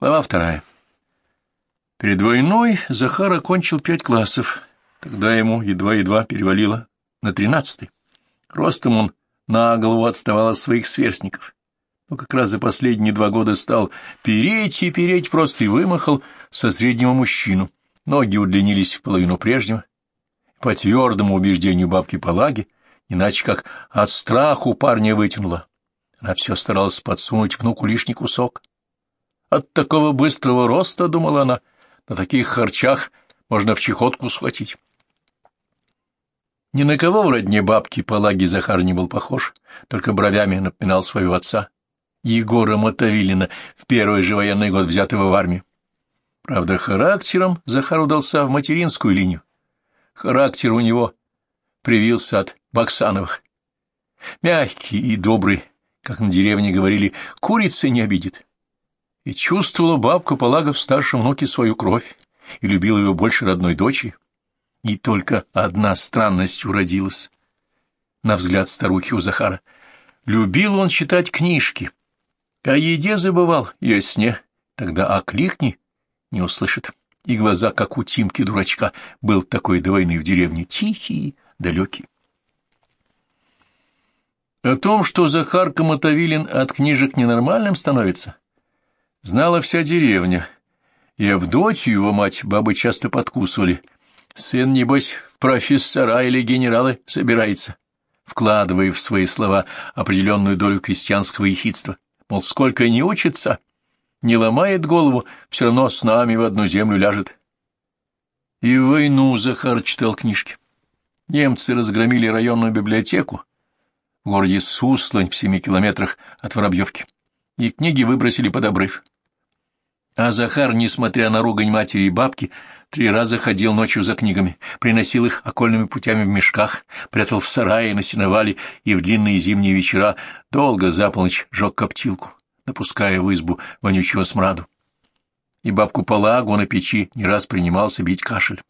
Глава вторая. Перед войной Захар окончил пять классов. Тогда ему едва-едва перевалило на тринадцатый. Ростом он на голову отставал от своих сверстников. Но как раз за последние два года стал переть и переть в рост и вымахал со среднего мужчину. Ноги удлинились в половину прежнего. По твердому убеждению бабки Палаги, иначе как от страху парня вытянула. Она все старалась подсунуть внуку лишний кусок. От такого быстрого роста, думала она, на таких харчах можно в чехотку схватить. Ни на кого в родне бабки Палаги Захар не был похож, только бровями напоминал своего отца, Егора Мотовилина, в первый же военный год взятого в армию. Правда, характером Захар удался в материнскую линию. Характер у него привился от Баксановых. Мягкий и добрый, как на деревне говорили, курица не обидит. И чувствовала бабка Палага в старшем внуке свою кровь, и любила его больше родной дочери. И только одна странность уродилась. На взгляд старухи у Захара. Любил он читать книжки. О еде забывал и о сне. Тогда окликни, не услышит. И глаза, как у Тимки-дурачка, был такой до в деревне, тихий, далекий. О том, что Захар Мотовилин от книжек ненормальным становится, знала вся деревня, и Авдотью его мать бабы часто подкусывали. Сын, небось, в профессора или генералы собирается, вкладывая в свои слова определенную долю крестьянского ехидства. Мол, сколько не учится, не ломает голову, все равно с нами в одну землю ляжет. И в войну Захар читал книжки. Немцы разгромили районную библиотеку в городе Суслань в семи километрах от Воробьевки, и книги выбросили под обрыв. А Захар, несмотря на ругань матери и бабки, три раза ходил ночью за книгами, приносил их окольными путями в мешках, прятал в сарае на сеновале и в длинные зимние вечера долго за полночь жег коптилку, напуская в избу вонючего смраду. И бабку Палагу на печи не раз принимался бить кашель.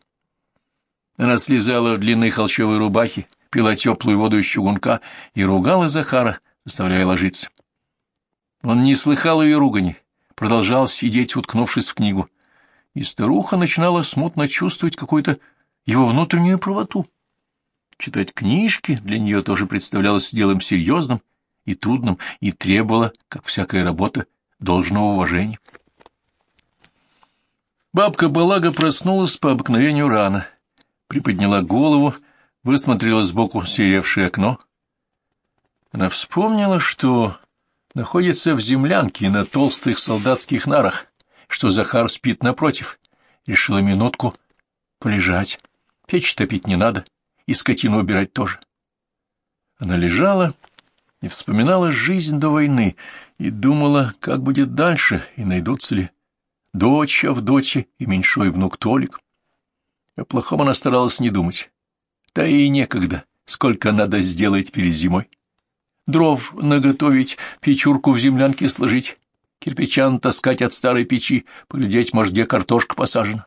Она слезала в длинной холщовой рубахе, пила теплую воду из чугунка и ругала Захара, заставляя ложиться. Он не слыхал ее ругани, продолжал сидеть, уткнувшись в книгу, и старуха начинала смутно чувствовать какую-то его внутреннюю правоту. Читать книжки для нее тоже представлялось делом серьезным и трудным, и требовало, как всякая работа, должного уважения. Бабка Балага проснулась по обыкновению рано, приподняла голову, высмотрела сбоку серевшее окно. Она вспомнила, что находится в землянке на толстых солдатских нарах, что Захар спит напротив. Решила минутку полежать. Печь топить не надо, и скотину убирать тоже. Она лежала и вспоминала жизнь до войны, и думала, как будет дальше, и найдутся ли дочь Авдотья и меньшой внук Толик. О плохом она старалась не думать. Да и некогда, сколько надо сделать перед зимой дров наготовить, печурку в землянке сложить, кирпичан таскать от старой печи, поглядеть, может, где картошка посажена.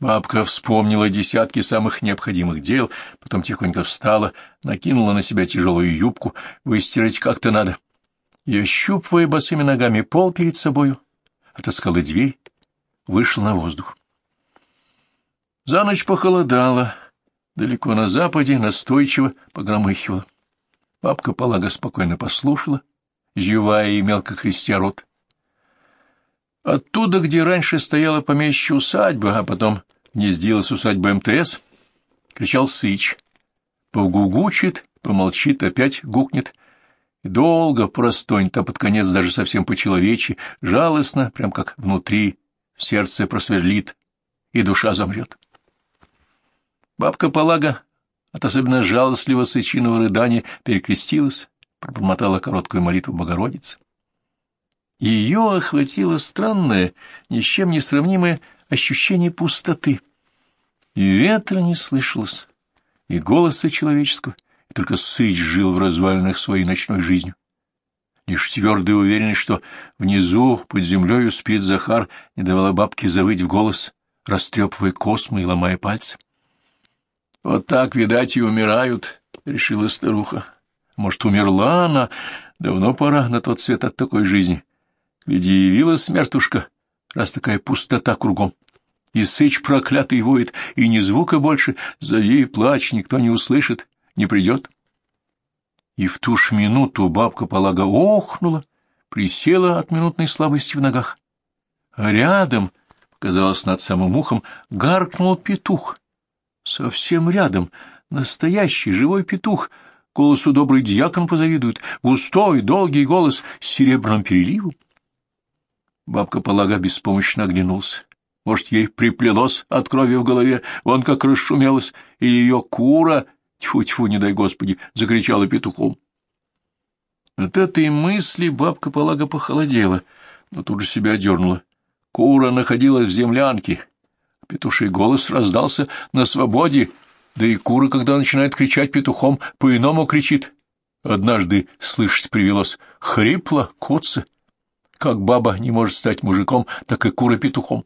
Бабка вспомнила десятки самых необходимых дел, потом тихонько встала, накинула на себя тяжелую юбку, выстирать как-то надо. И, ощупывая босыми ногами пол перед собою, отыскала дверь, вышла на воздух. За ночь похолодало, далеко на западе настойчиво погромыхивало. Бабка Палага спокойно послушала, зевая и мелко крестя рот. Оттуда, где раньше стояла помещичья усадьба, а потом гнездилась усадьба МТС, кричал Сыч. Погугучит, помолчит, опять гукнет. И долго, простонь, то под конец даже совсем по-человечи, жалостно, прям как внутри, сердце просверлит, и душа замрет. Бабка Палага от особенно жалостливого сычиного рыдания перекрестилась, пробормотала короткую молитву Богородицы. Ее охватило странное, ни с чем не сравнимое ощущение пустоты. И ветра не слышалось, и голоса человеческого, и только Сыч жил в развалинах своей ночной жизнью. Лишь твердая уверенность, что внизу, под землею спит Захар, не давала бабке завыть в голос, растрепывая космы и ломая пальцы. Вот так, видать, и умирают, — решила старуха. Может, умерла она? Давно пора на тот свет от такой жизни. Ведь явилась смертушка, раз такая пустота кругом. И сыч проклятый воет, и ни звука больше, зови и плачь, никто не услышит, не придет. И в ту ж минуту бабка Полага охнула, присела от минутной слабости в ногах. А рядом, казалось, над самым ухом, гаркнул петух. Совсем рядом, настоящий живой петух, голосу добрый дьякон позавидует, густой, долгий голос с серебряным переливом. Бабка Полага беспомощно оглянулся. Может, ей приплелось от крови в голове, вон как расшумелась, или ее кура, тьфу-тьфу, не дай господи, закричала петухом. От этой мысли бабка Полага похолодела, но тут же себя одернула. Кура находилась в землянке. Петуший голос раздался на свободе, да и кура, когда начинает кричать петухом, по-иному кричит. Однажды слышать привелось хрипло, куца. Как баба не может стать мужиком, так и кура петухом.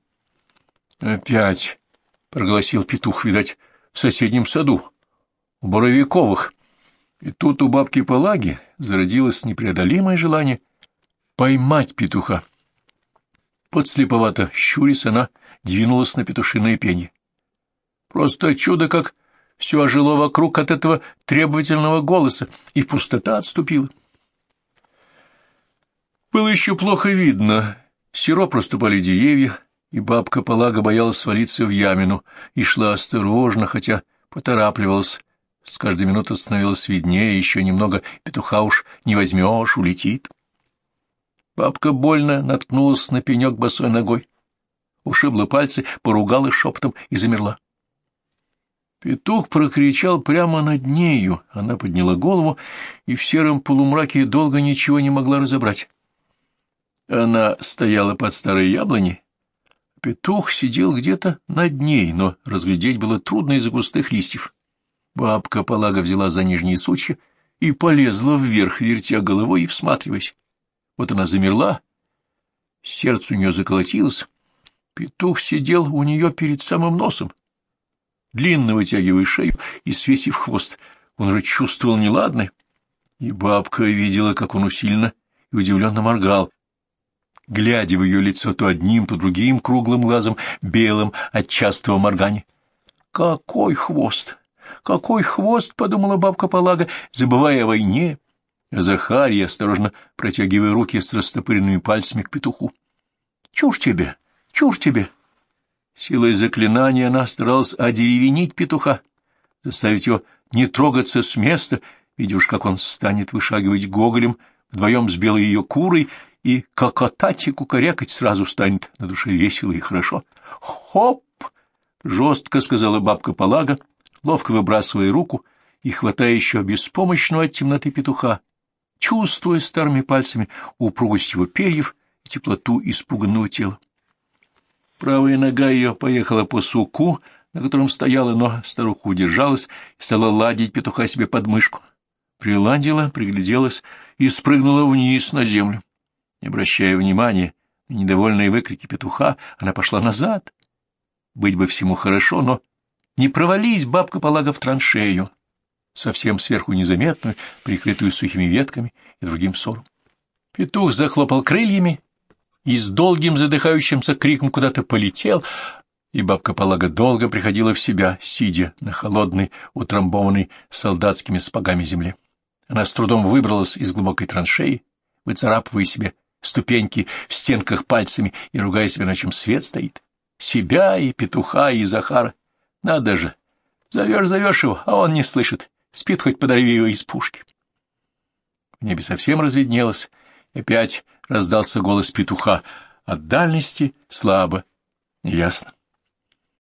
Опять, — прогласил петух, видать, в соседнем саду, у Боровиковых. И тут у бабки Палаги зародилось непреодолимое желание поймать петуха. Подслеповато щурясь, она двинулась на петушиное пенье. Просто чудо, как все ожило вокруг от этого требовательного голоса, и пустота отступила. Было еще плохо видно. Серо проступали деревья, и бабка Полага боялась свалиться в ямину и шла осторожно, хотя поторапливалась. С каждой минутой становилось виднее, еще немного петуха уж не возьмешь, улетит. Бабка больно наткнулась на пенек босой ногой, ушибла пальцы, поругала шепотом и замерла. Петух прокричал прямо над нею, она подняла голову и в сером полумраке долго ничего не могла разобрать. Она стояла под старой яблоней, Петух сидел где-то над ней, но разглядеть было трудно из-за густых листьев. Бабка Полага взяла за нижние сучья и полезла вверх, вертя головой и всматриваясь. Вот она замерла, сердце у нее заколотилось. Петух сидел у нее перед самым носом, длинно вытягивая шею и свесив хвост. Он же чувствовал неладное, и бабка видела, как он усиленно и удивленно моргал, глядя в ее лицо то одним, то другим круглым глазом, белым от частого моргания. «Какой хвост! Какой хвост!» — подумала бабка Палага, забывая о войне. Захария, осторожно протягивая руки с растопыренными пальцами к петуху. «Чушь тебе! Чушь тебе!» Силой заклинания она старалась одеревенить петуха, заставить его не трогаться с места, видя уж, как он станет вышагивать гоголем вдвоем с белой ее курой, и кокотать и кукарекать сразу станет на душе весело и хорошо. «Хоп!» — жестко сказала бабка Полага, ловко выбрасывая руку и хватая еще беспомощного от темноты петуха, чувствуя старыми пальцами упругость его перьев и теплоту испуганного тела. Правая нога ее поехала по суку, на котором стояла, но старуха удержалась и стала ладить петуха себе под мышку. Приладила, пригляделась и спрыгнула вниз на землю. Не обращая внимания на недовольные выкрики петуха, она пошла назад. Быть бы всему хорошо, но не провались бабка Полага в траншею, совсем сверху незаметную, прикрытую сухими ветками и другим сором. Петух захлопал крыльями и с долгим задыхающимся криком куда-то полетел, и бабка Полага долго приходила в себя, сидя на холодной, утрамбованной солдатскими спагами земле. Она с трудом выбралась из глубокой траншеи, выцарапывая себе ступеньки в стенках пальцами и ругая себя, на чем свет стоит. Себя и петуха, и Захара. Надо же. Зовешь-зовешь его, а он не слышит. Спит хоть подорви его из пушки. В небе совсем разведнелось, и опять раздался голос петуха. От дальности слабо, неясно.